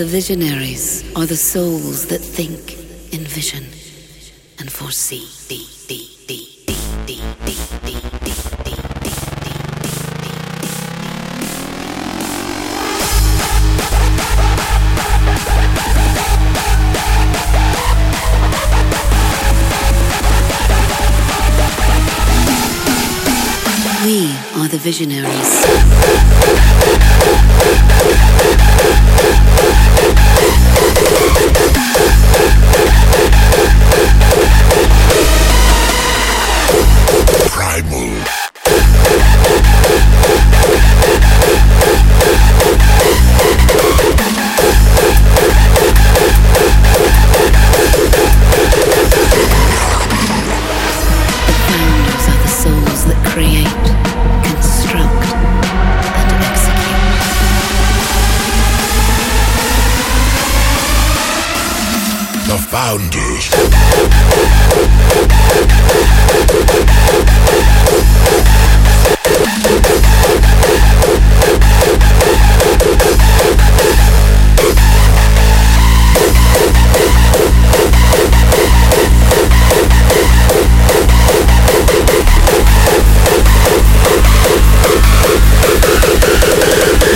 The visionaries are the souls that think, envision, and foresee. We are the visionaries.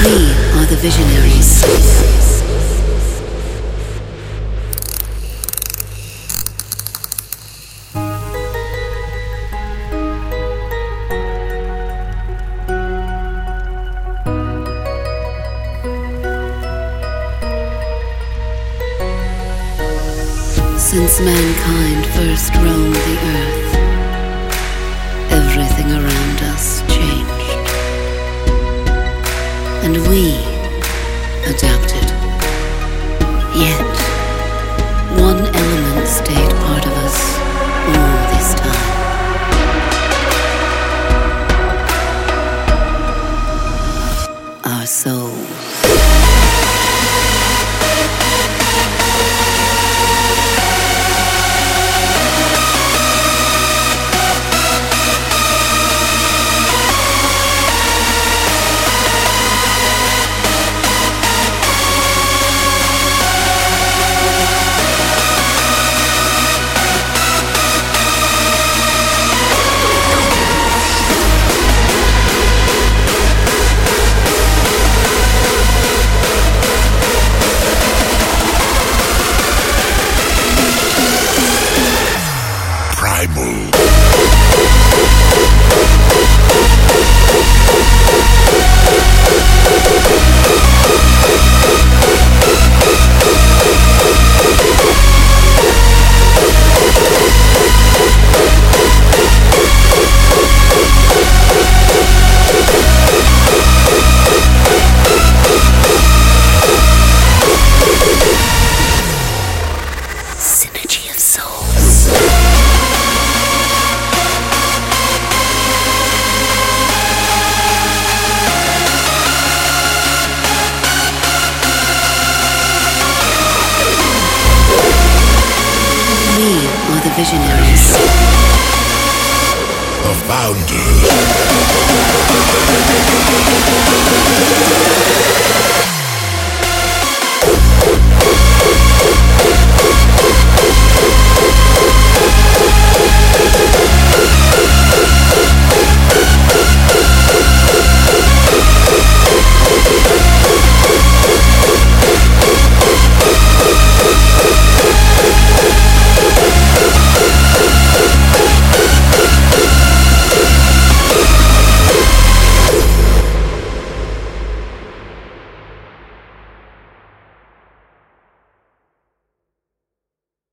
We are the visionaries. Since mankind first roamed the earth, everything around us changed. And we adapted. Yet, one element stayed part of us all this time. Our souls. visionaries. The founder.